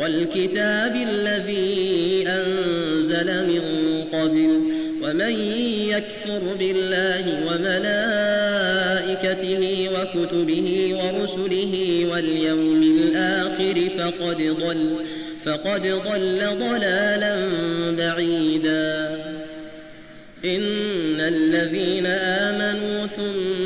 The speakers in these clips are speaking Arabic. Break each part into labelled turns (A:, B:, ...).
A: والكتاب الذي أنزل من قبل ومن يكفر بالله وملائكته وكتبه ورسله واليوم الآخر فقد ضل فقد ضل ضلالا بعيدا إن الذين آمنوا ثم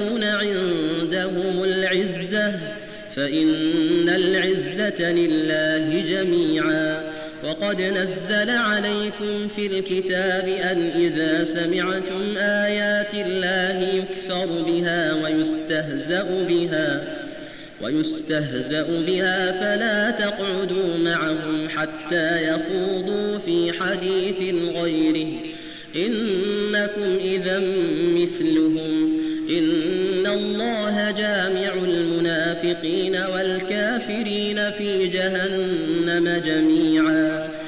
A: أيبتغون عندهم العزة فإن العزة لله جميعا. وقد نزل عليكم في الكتاب أن إذا سمعتم آيات الله يكفر بها ويستهزأ بها ويستهزأ بها فلا تقعدوا معهم حتى يخوضوا في حديث غيره. إنكم إذا مثلهم إن الله جامع المنافقين والكافرين في جهنم جميعاً.